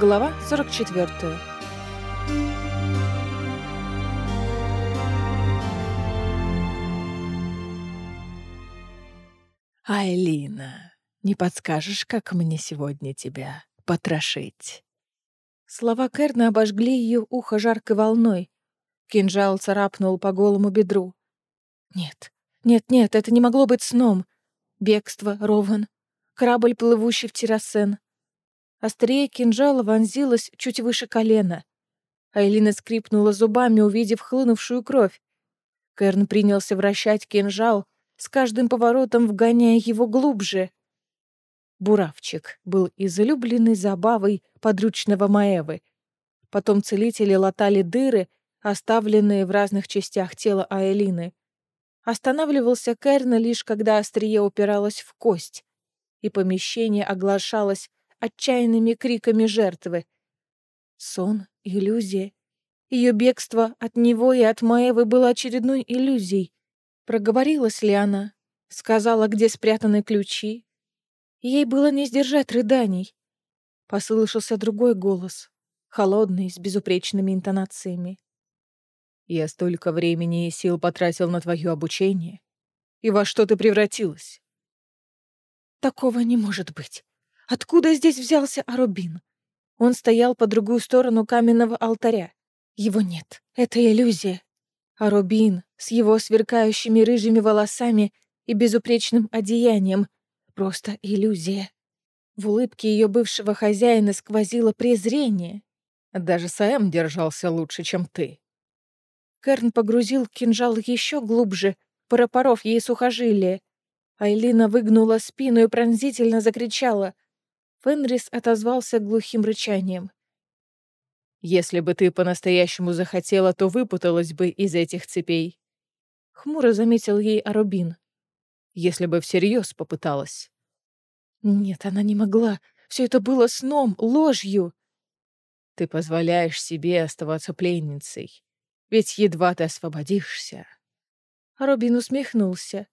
Глава 44. «Айлина, не подскажешь, как мне сегодня тебя потрошить?» Слова Кэрна обожгли ее ухо жаркой волной. Кинжал царапнул по голому бедру. Нет, нет, нет, это не могло быть сном. Бегство, Рован, корабль, плывущий в террасен. Острее кинжала вонзилась чуть выше колена. Айлина скрипнула зубами, увидев хлынувшую кровь. Кэрн принялся вращать кинжал, с каждым поворотом вгоняя его глубже. Буравчик был излюбленной забавой подручного Маэвы. Потом целители латали дыры, оставленные в разных частях тела Айлины. Останавливался Кэрна лишь когда острие упиралось в кость, и помещение оглашалось отчаянными криками жертвы. Сон, иллюзия. Ее бегство от него и от Маевы было очередной иллюзией. Проговорилась ли она? Сказала, где спрятаны ключи? Ей было не сдержать рыданий. Послышался другой голос, холодный, с безупречными интонациями. «Я столько времени и сил потратил на твое обучение. И во что ты превратилась?» «Такого не может быть. Откуда здесь взялся Арубин? Он стоял по другую сторону каменного алтаря. Его нет. Это иллюзия. Арубин с его сверкающими рыжими волосами и безупречным одеянием. Просто иллюзия. В улыбке ее бывшего хозяина сквозило презрение. Даже Саэм держался лучше, чем ты. Керн погрузил кинжал еще глубже, пропоров ей сухожилие. Айлина выгнула спину и пронзительно закричала. Фенрис отозвался глухим рычанием. «Если бы ты по-настоящему захотела, то выпуталась бы из этих цепей». Хмуро заметил ей Арубин. «Если бы всерьез попыталась». Нет, она не могла. Все это было сном, ложью. Ты позволяешь себе оставаться пленницей. Ведь едва ты освободишься. Робин усмехнулся.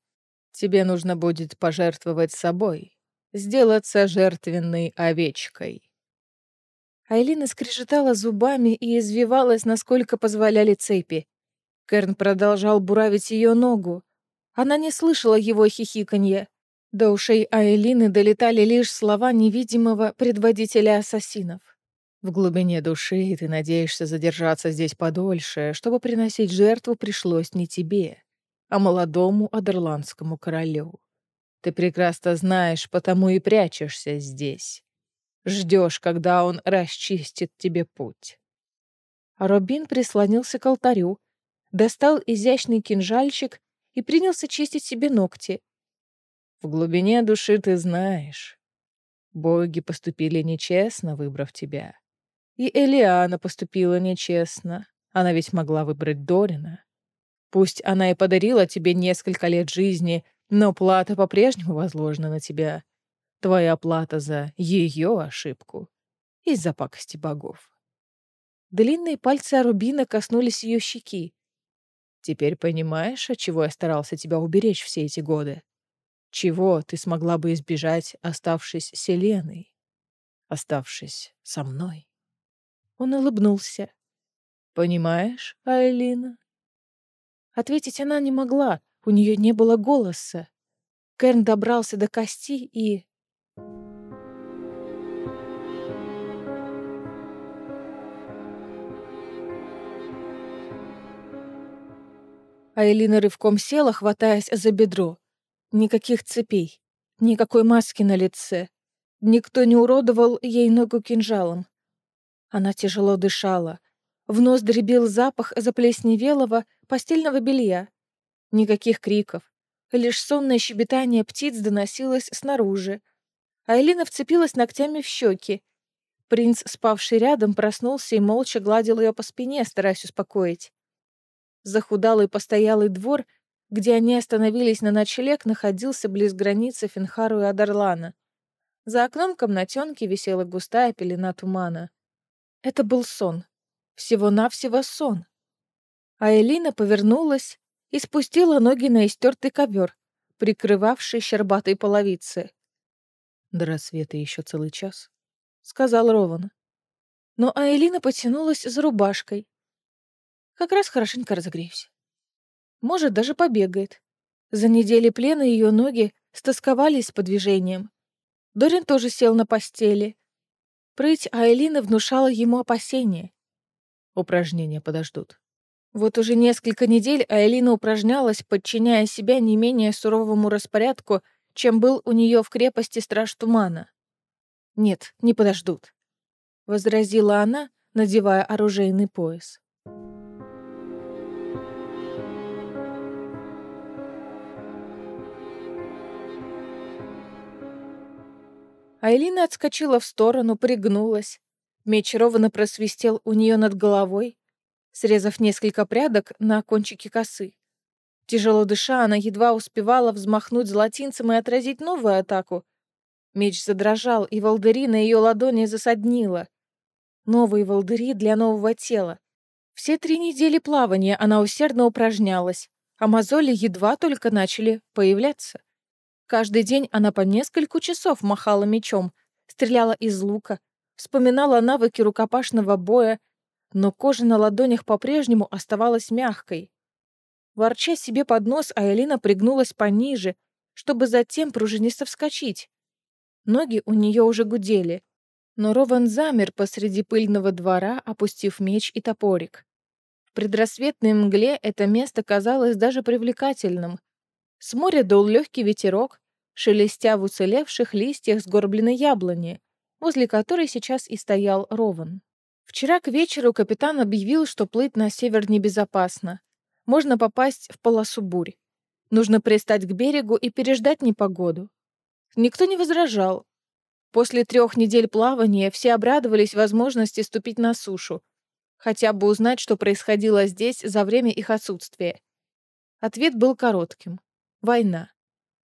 Тебе нужно будет пожертвовать собой, сделаться жертвенной овечкой. Айлина скрежетала зубами и извивалась, насколько позволяли цепи. Керн продолжал буравить ее ногу. Она не слышала его хихиканья. До ушей Айлины долетали лишь слова невидимого предводителя ассасинов. В глубине души ты надеешься задержаться здесь подольше, чтобы приносить жертву пришлось не тебе, а молодому адерландскому королю. Ты прекрасно знаешь, потому и прячешься здесь. Ждешь, когда он расчистит тебе путь. Робин прислонился к алтарю, достал изящный кинжальчик и принялся чистить себе ногти. В глубине души ты знаешь. Боги поступили нечестно, выбрав тебя. И Элиана поступила нечестно. Она ведь могла выбрать Дорина. Пусть она и подарила тебе несколько лет жизни, но плата по-прежнему возложена на тебя. Твоя плата за ее ошибку. Из-за пакости богов. Длинные пальцы Арубина коснулись ее щеки. Теперь понимаешь, от чего я старался тебя уберечь все эти годы? Чего ты смогла бы избежать, оставшись Селеной? Оставшись со мной? Он улыбнулся. Понимаешь, Айлина? Ответить она не могла, у нее не было голоса. Кэрн добрался до кости и... Айлина рывком села, хватаясь за бедро. Никаких цепей, никакой маски на лице. Никто не уродовал ей ногу кинжалом. Она тяжело дышала. В нос дребил запах заплесневелого постельного белья. Никаких криков. Лишь сонное щебетание птиц доносилось снаружи. Айлина вцепилась ногтями в щеки. Принц, спавший рядом, проснулся и молча гладил ее по спине, стараясь успокоить. Захудалый постоялый двор, где они остановились на ночлег, находился близ границы Финхару и Адарлана. За окном комнатенки висела густая пелена тумана. Это был сон. Всего-навсего сон. А Элина повернулась и спустила ноги на истертый ковер, прикрывавший щербатой половицы. «До рассвета еще целый час», — сказал Рован. Но Айлина потянулась за рубашкой. Как раз хорошенько разогреюсь. Может, даже побегает. За недели плена ее ноги стосковались по движениям. Дорин тоже сел на постели. Прыть Айлины внушала ему опасения. Упражнения подождут. Вот уже несколько недель Айлина упражнялась, подчиняя себя не менее суровому распорядку, чем был у нее в крепости Страж Тумана. «Нет, не подождут», — возразила она, надевая оружейный пояс. Айлина отскочила в сторону, пригнулась. Меч ровно просвистел у нее над головой, срезав несколько прядок на кончике косы. Тяжело дыша, она едва успевала взмахнуть золотинцем и отразить новую атаку. Меч задрожал, и волдыри на ее ладони засаднило. Новые волдыри для нового тела. Все три недели плавания она усердно упражнялась, а мозоли едва только начали появляться. Каждый день она по несколько часов махала мечом, стреляла из лука, вспоминала навыки рукопашного боя, но кожа на ладонях по-прежнему оставалась мягкой. Ворча себе под нос, Айлина пригнулась пониже, чтобы затем пружинисто вскочить. Ноги у нее уже гудели, но Рован замер посреди пыльного двора, опустив меч и топорик. В предрассветной мгле это место казалось даже привлекательным. С моря дул легкий ветерок, шелестя в уцелевших листьях сгорбленной яблони, возле которой сейчас и стоял Рован. Вчера к вечеру капитан объявил, что плыть на север небезопасно. Можно попасть в полосу бурь. Нужно пристать к берегу и переждать непогоду. Никто не возражал. После трех недель плавания все обрадовались возможности ступить на сушу, хотя бы узнать, что происходило здесь за время их отсутствия. Ответ был коротким. Война.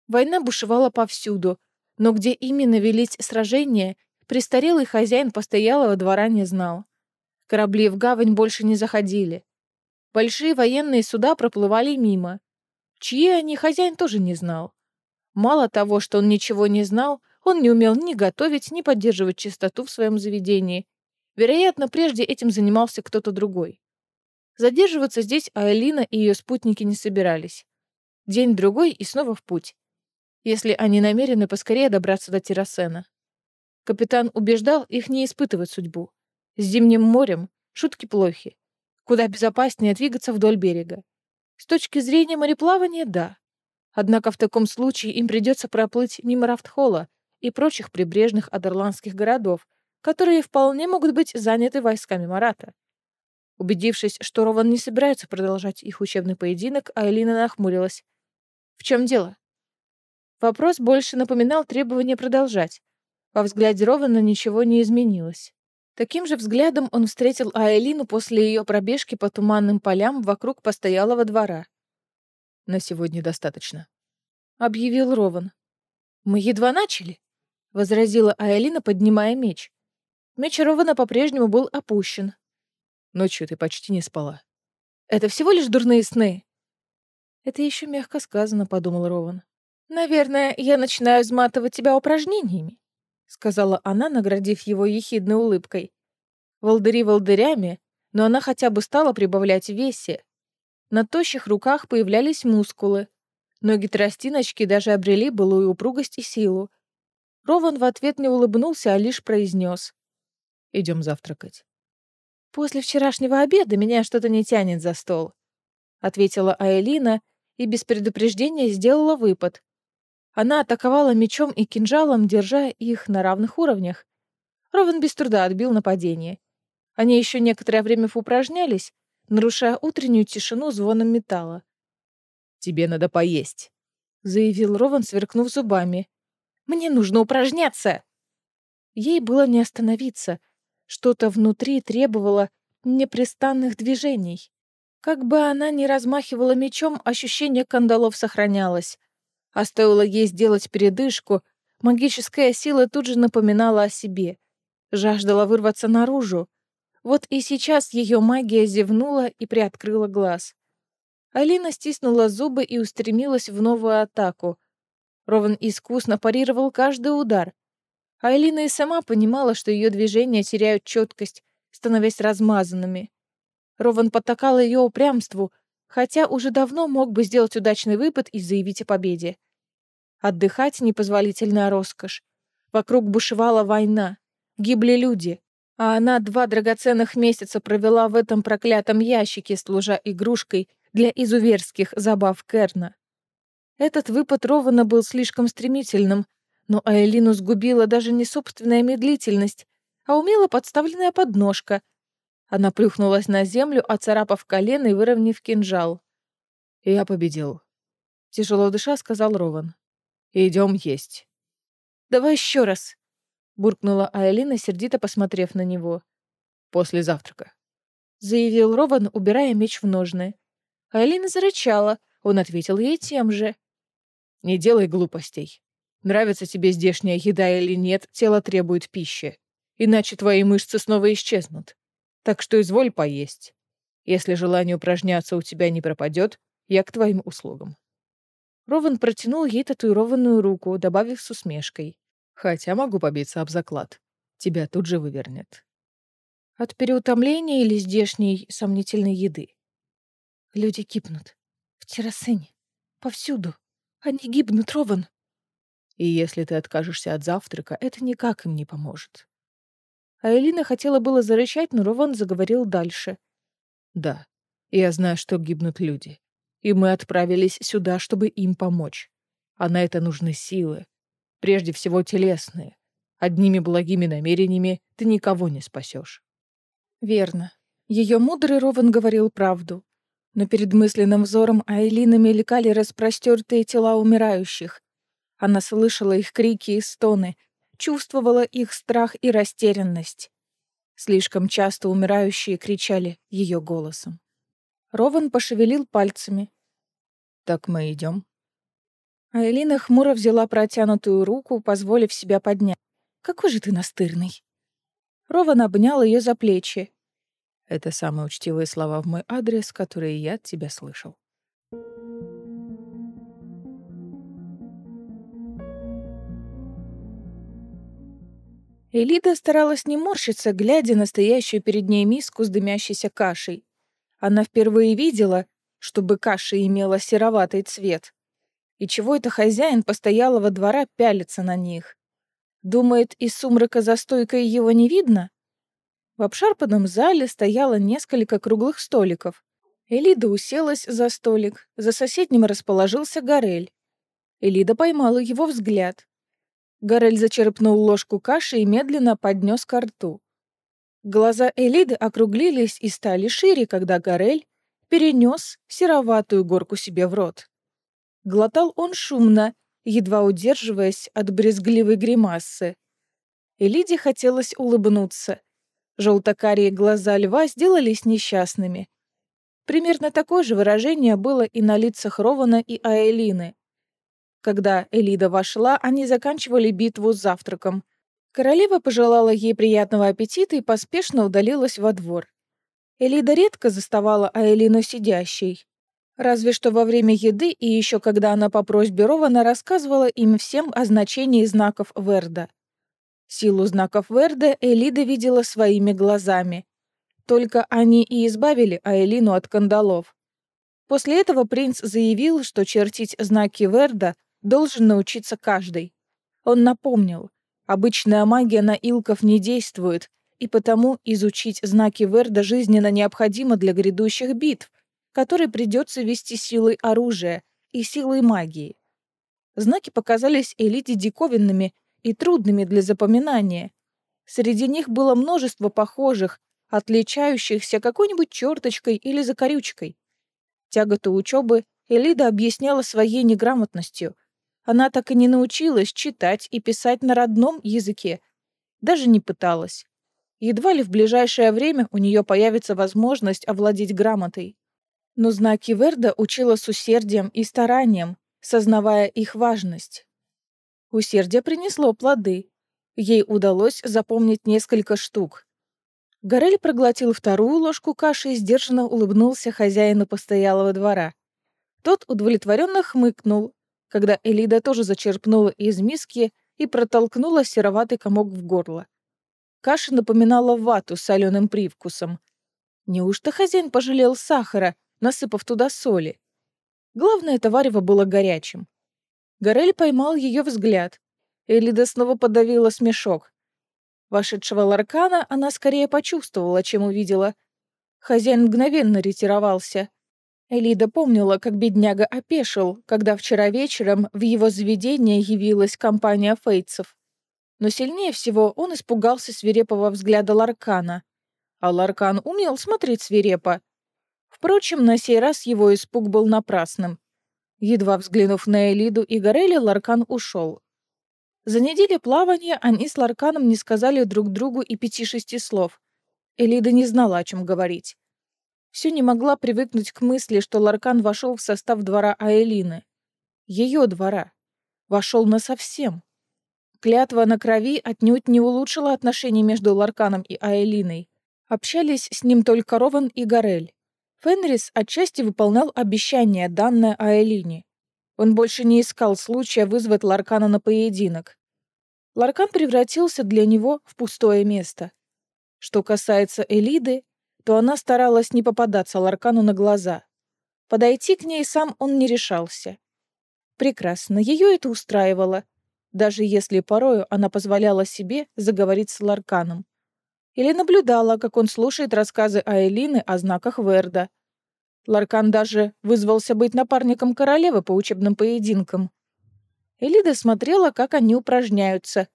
Война бушевала повсюду, но где именно велись сражения, престарелый хозяин постоялого двора не знал. Корабли в гавань больше не заходили. Большие военные суда проплывали мимо. Чьи они, хозяин тоже не знал. Мало того, что он ничего не знал, он не умел ни готовить, ни поддерживать чистоту в своем заведении. Вероятно, прежде этим занимался кто-то другой. Задерживаться здесь Айлина и ее спутники не собирались. День-другой и снова в путь если они намерены поскорее добраться до Террасена. Капитан убеждал их не испытывать судьбу. С зимним морем шутки плохи. Куда безопаснее двигаться вдоль берега. С точки зрения мореплавания — да. Однако в таком случае им придется проплыть мимо Рафтхола и прочих прибрежных адерландских городов, которые вполне могут быть заняты войсками Марата. Убедившись, что Рован не собирается продолжать их учебный поединок, Айлина нахмурилась. «В чем дело?» Вопрос больше напоминал требование продолжать. Во взгляде Рована ничего не изменилось. Таким же взглядом он встретил Айлину после ее пробежки по туманным полям вокруг постоялого двора. «На сегодня достаточно», — объявил Рован. «Мы едва начали», — возразила Айлина, поднимая меч. Меч Рована по-прежнему был опущен. «Ночью ты почти не спала». «Это всего лишь дурные сны». «Это еще мягко сказано», — подумал Рован. «Наверное, я начинаю изматывать тебя упражнениями», — сказала она, наградив его ехидной улыбкой. Волдыри волдырями, но она хотя бы стала прибавлять в весе. На тощих руках появлялись мускулы. Ноги тростиночки даже обрели былую упругость и силу. Рован в ответ не улыбнулся, а лишь произнес. «Идем завтракать». «После вчерашнего обеда меня что-то не тянет за стол», — ответила Айлина и без предупреждения сделала выпад, она атаковала мечом и кинжалом, держа их на равных уровнях. Ровен без труда отбил нападение. Они еще некоторое время упражнялись, нарушая утреннюю тишину звоном металла. «Тебе надо поесть», — заявил Рован, сверкнув зубами. «Мне нужно упражняться!» Ей было не остановиться. Что-то внутри требовало непрестанных движений. Как бы она ни размахивала мечом, ощущение кандалов сохранялось. А стоило ей сделать передышку, магическая сила тут же напоминала о себе. Жаждала вырваться наружу. Вот и сейчас ее магия зевнула и приоткрыла глаз. Алина стиснула зубы и устремилась в новую атаку. Рован искусно парировал каждый удар. Айлина и сама понимала, что ее движения теряют четкость, становясь размазанными. Рован потакал ее упрямству, хотя уже давно мог бы сделать удачный выпад и заявить о победе. Отдыхать — непозволительная роскошь. Вокруг бушевала война, гибли люди, а она два драгоценных месяца провела в этом проклятом ящике, служа игрушкой для изуверских забав Керна. Этот выпад Рована был слишком стремительным, но Айлину сгубила даже не собственная медлительность, а умело подставленная подножка. Она плюхнулась на землю, оцарапав колено и выровняв кинжал. «Я победил», — тяжело дыша сказал Рован. «Идем есть». «Давай еще раз», — буркнула Айлина, сердито посмотрев на него. «После завтрака», — заявил Рован, убирая меч в ножны. Айлина зарычала, он ответил ей тем же. Не делай глупостей. Нравится тебе здешняя еда или нет, тело требует пищи. Иначе твои мышцы снова исчезнут. Так что изволь поесть. Если желание упражняться у тебя не пропадет, я к твоим услугам. Рован протянул ей татуированную руку, добавив с усмешкой. Хотя могу побиться об заклад. Тебя тут же вывернет. От переутомления или здешней сомнительной еды? Люди кипнут. В террасыне. Повсюду. Они гибнут, Рован. И если ты откажешься от завтрака, это никак им не поможет. А Элина хотела было зарычать, но Рован заговорил дальше. Да, я знаю, что гибнут люди. И мы отправились сюда, чтобы им помочь. А на это нужны силы. Прежде всего телесные. Одними благими намерениями ты никого не спасешь. Верно. Ее мудрый Рован говорил правду но перед мысленным взором Айлины мелькали распростертые тела умирающих. Она слышала их крики и стоны, чувствовала их страх и растерянность. Слишком часто умирающие кричали ее голосом. Рован пошевелил пальцами. «Так мы идем. Айлина хмуро взяла протянутую руку, позволив себя поднять. «Какой же ты настырный!» Рован обнял ее за плечи. Это самые учтивые слова в мой адрес, которые я от тебя слышал. Элида старалась не морщиться, глядя на стоящую перед ней миску с дымящейся кашей. Она впервые видела, чтобы каша имела сероватый цвет. И чего это хозяин постоялого двора пялится на них? Думает, из сумрака за стойкой его не видно? В обшарпанном зале стояло несколько круглых столиков. Элида уселась за столик, за соседним расположился Горель. Элида поймала его взгляд. Горель зачерпнул ложку каши и медленно поднес ко рту. Глаза Элиды округлились и стали шире, когда Горель перенес сероватую горку себе в рот. Глотал он шумно, едва удерживаясь от брезгливой гримасы. Элиде хотелось улыбнуться, Желтокарие глаза льва сделались несчастными. Примерно такое же выражение было и на лицах Рована и Аэлины. Когда Элида вошла, они заканчивали битву с завтраком. Королева пожелала ей приятного аппетита и поспешно удалилась во двор. Элида редко заставала Аэлину сидящей. Разве что во время еды и еще когда она по просьбе Рована рассказывала им всем о значении знаков Верда. Силу знаков Верде Элида видела своими глазами. Только они и избавили Аэлину от кандалов. После этого принц заявил, что чертить знаки Верда должен научиться каждый. Он напомнил, обычная магия на илков не действует, и потому изучить знаки Верда жизненно необходимо для грядущих битв, которые придется вести силой оружия и силой магии. Знаки показались Элиде диковинными и трудными для запоминания. Среди них было множество похожих, отличающихся какой-нибудь черточкой или закорючкой. Тяготу учебы Элида объясняла своей неграмотностью. Она так и не научилась читать и писать на родном языке. Даже не пыталась. Едва ли в ближайшее время у нее появится возможность овладеть грамотой. Но знаки Верда учила с усердием и старанием, сознавая их важность. Усердие принесло плоды. Ей удалось запомнить несколько штук. Горель проглотил вторую ложку каши и сдержанно улыбнулся хозяину постоялого двора. Тот удовлетворенно хмыкнул, когда Элида тоже зачерпнула из миски и протолкнула сероватый комок в горло. Каша напоминала вату с соленым привкусом. Неужто хозяин пожалел сахара, насыпав туда соли? Главное, это варево было горячим. Горель поймал ее взгляд. Элида снова подавила смешок. Вошедшего Ларкана она скорее почувствовала, чем увидела. Хозяин мгновенно ретировался. Элида помнила, как бедняга опешил, когда вчера вечером в его заведение явилась компания фейцев. Но сильнее всего он испугался свирепого взгляда Ларкана. А Ларкан умел смотреть свирепо. Впрочем, на сей раз его испуг был напрасным. Едва взглянув на Элиду и Горели, Ларкан ушел. За неделю плавания они с Ларканом не сказали друг другу и пяти-шести слов. Элида не знала, о чем говорить. Все не могла привыкнуть к мысли, что Ларкан вошел в состав двора Аэлины. Ее двора. Вошел насовсем. Клятва на крови отнюдь не улучшила отношения между Ларканом и Аэлиной. Общались с ним только Рован и Горель. Фенрис отчасти выполнял обещание, данное Аэлине. Он больше не искал случая вызвать Ларкана на поединок. Ларкан превратился для него в пустое место. Что касается Элиды, то она старалась не попадаться Ларкану на глаза. Подойти к ней сам он не решался. Прекрасно, ее это устраивало, даже если порою она позволяла себе заговорить с Ларканом. Или наблюдала, как он слушает рассказы Аэлины о знаках Верда, Ларкан даже вызвался быть напарником королевы по учебным поединкам. Элида смотрела, как они упражняются.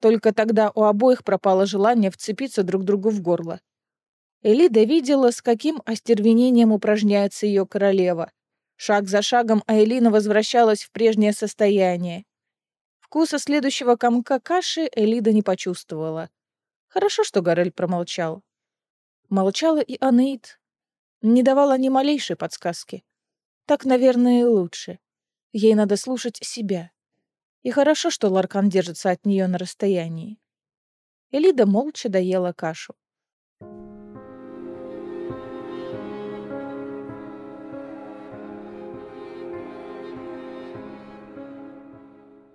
Только тогда у обоих пропало желание вцепиться друг другу в горло. Элида видела, с каким остервенением упражняется ее королева. Шаг за шагом Аэлина возвращалась в прежнее состояние. Вкуса следующего комка каши Элида не почувствовала. Хорошо, что Горель промолчал. Молчала и Анеит, не давала ни малейшей подсказки. Так, наверное, и лучше. Ей надо слушать себя. И хорошо, что Ларкан держится от нее на расстоянии. Элида молча доела кашу.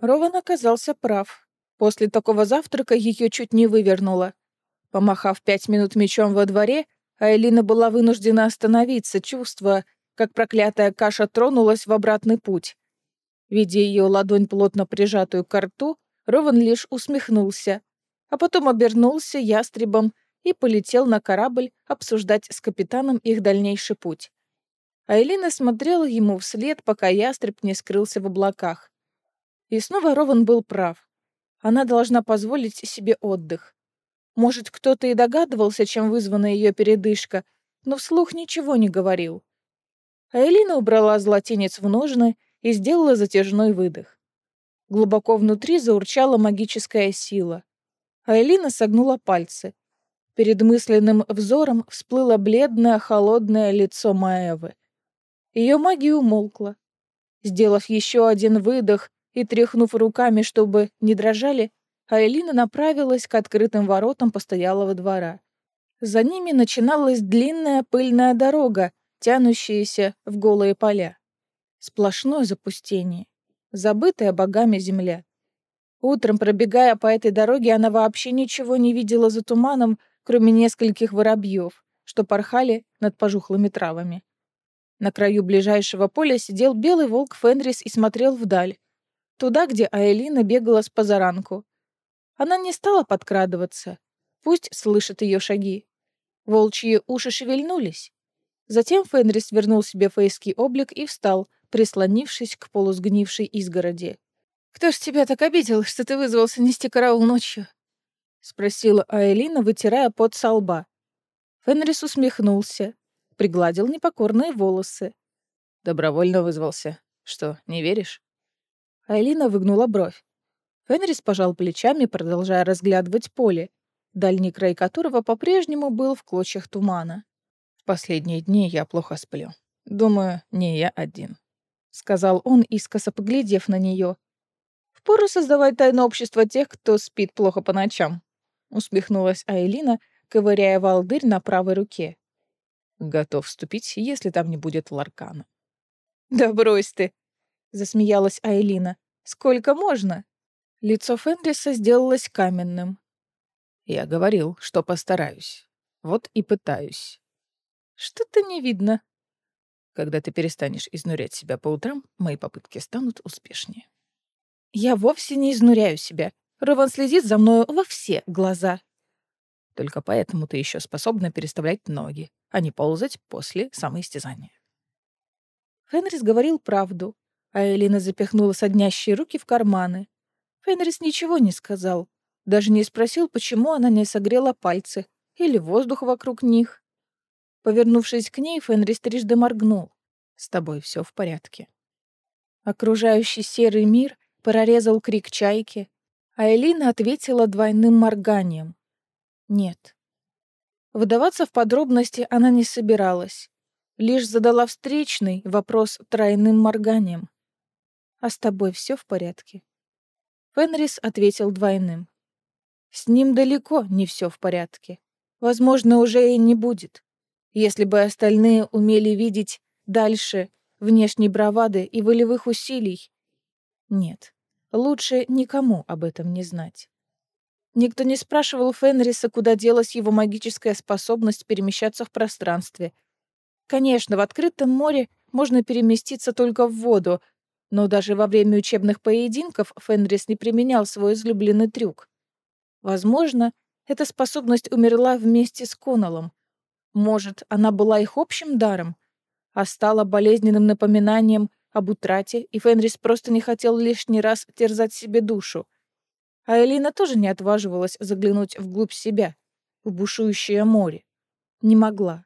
Рован оказался прав. После такого завтрака ее чуть не вывернуло. Помахав пять минут мечом во дворе, а Элина была вынуждена остановиться, чувствуя, как проклятая каша тронулась в обратный путь. Видя ее ладонь, плотно прижатую к рту, Рован лишь усмехнулся, а потом обернулся ястребом и полетел на корабль обсуждать с капитаном их дальнейший путь. А Элина смотрела ему вслед, пока ястреб не скрылся в облаках. И снова Рован был прав. Она должна позволить себе отдых. Может, кто-то и догадывался, чем вызвана ее передышка, но вслух ничего не говорил. А Элина убрала золотенец в ножны и сделала затяжной выдох. Глубоко внутри заурчала магическая сила. А Элина согнула пальцы. Перед мысленным взором всплыло бледное, холодное лицо Маэвы. Ее магия умолкла. Сделав еще один выдох и тряхнув руками, чтобы не дрожали, а Элина направилась к открытым воротам постоялого двора. За ними начиналась длинная пыльная дорога, тянущаяся в голые поля. Сплошное запустение, забытая богами земля. Утром, пробегая по этой дороге, она вообще ничего не видела за туманом, кроме нескольких воробьев, что порхали над пожухлыми травами. На краю ближайшего поля сидел белый волк Фенрис и смотрел вдаль, туда, где Аэлина бегала с позаранку. Она не стала подкрадываться. Пусть слышит ее шаги. Волчьи уши шевельнулись. Затем Фенрис вернул себе фейский облик и встал, прислонившись к полусгнившей изгороди. «Кто ж тебя так обидел, что ты вызвался нести караул ночью?» — спросила Аэлина, вытирая пот со лба. Фенрис усмехнулся, пригладил непокорные волосы. «Добровольно вызвался. Что, не веришь?» Айлина выгнула бровь. Фенрис пожал плечами, продолжая разглядывать поле, дальний край которого по-прежнему был в клочьях тумана. «В последние дни я плохо сплю. Думаю, не я один», — сказал он, искоса поглядев на нее. «Впору создавать тайное общество тех, кто спит плохо по ночам», — усмехнулась Айлина, ковыряя волдырь на правой руке. «Готов вступить, если там не будет Ларкана». «Да брось ты!» — засмеялась Айлина. «Сколько можно?» Лицо Фенриса сделалось каменным. Я говорил, что постараюсь. Вот и пытаюсь. Что-то не видно. Когда ты перестанешь изнурять себя по утрам, мои попытки станут успешнее. Я вовсе не изнуряю себя. Рован следит за мною во все глаза. Только поэтому ты еще способна переставлять ноги, а не ползать после самоистязания. Фенрис говорил правду, а Элина запихнула соднящие руки в карманы. Фенрис ничего не сказал, даже не спросил, почему она не согрела пальцы или воздух вокруг них. Повернувшись к ней, Фенрис трижды моргнул. «С тобой все в порядке». Окружающий серый мир прорезал крик чайки, а Элина ответила двойным морганием. «Нет». Выдаваться в подробности она не собиралась лишь задала встречный вопрос тройным морганием. «А с тобой все в порядке?» Фенрис ответил двойным. «С ним далеко не все в порядке. Возможно, уже и не будет. Если бы остальные умели видеть дальше внешней бравады и волевых усилий. Нет, лучше никому об этом не знать. Никто не спрашивал Фенриса, куда делась его магическая способность перемещаться в пространстве, Конечно, в открытом море можно переместиться только в воду, но даже во время учебных поединков Фенрис не применял свой излюбленный трюк. Возможно, эта способность умерла вместе с Конолом. Может, она была их общим даром, а стала болезненным напоминанием об утрате, и Фенрис просто не хотел лишний раз терзать себе душу. А Элина тоже не отваживалась заглянуть вглубь себя, в бушующее море. Не могла.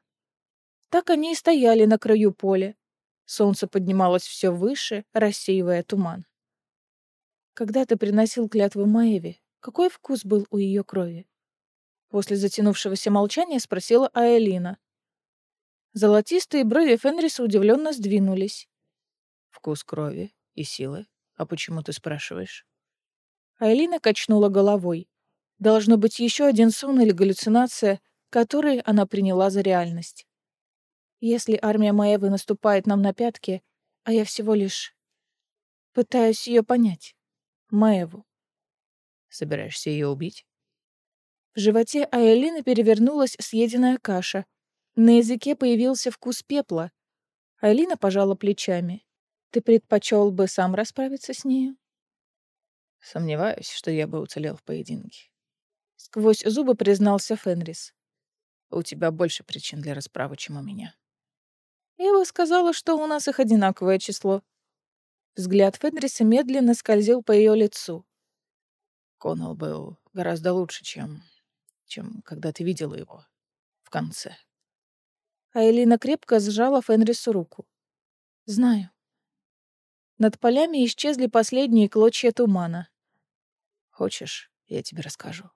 Так они и стояли на краю поля. Солнце поднималось все выше, рассеивая туман. Когда ты приносил клятву Маеве, какой вкус был у ее крови? После затянувшегося молчания спросила Аэлина. Золотистые брови Фенриса удивленно сдвинулись. Вкус крови и силы. А почему ты спрашиваешь? Айлина качнула головой. Должно быть еще один сон или галлюцинация, который она приняла за реальность. Если армия Маевы наступает нам на пятки, а я всего лишь пытаюсь ее понять. Маеву. Собираешься ее убить? В животе Айлины перевернулась съеденная каша. На языке появился вкус пепла. Айлина пожала плечами. Ты предпочел бы сам расправиться с нею? Сомневаюсь, что я бы уцелел в поединке. Сквозь зубы признался Фенрис. У тебя больше причин для расправы, чем у меня. Я бы сказала, что у нас их одинаковое число. Взгляд Фенриса медленно скользил по ее лицу. Коннелл был гораздо лучше, чем... чем когда ты видела его в конце. А Элина крепко сжала Фенрису руку. «Знаю». Над полями исчезли последние клочья тумана. «Хочешь, я тебе расскажу?»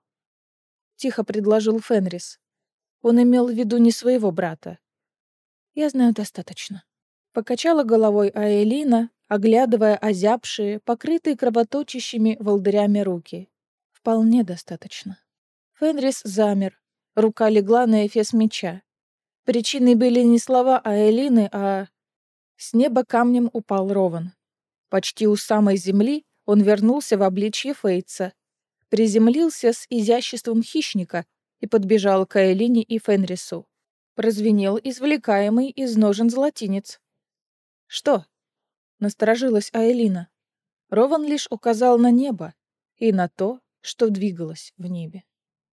Тихо предложил Фенрис. Он имел в виду не своего брата. Я знаю достаточно. Покачала головой Аэлина, оглядывая озябшие, покрытые кровоточащими волдырями руки. Вполне достаточно. Фенрис замер. Рука легла на эфес меча. Причиной были не слова Аэлины, а... С неба камнем упал Рован. Почти у самой земли он вернулся в обличье Фейтса. Приземлился с изяществом хищника и подбежал к Аэлине и Фенрису прозвенел извлекаемый из ножен золотинец. «Что?» — насторожилась Аэлина. Рован лишь указал на небо и на то, что двигалось в небе.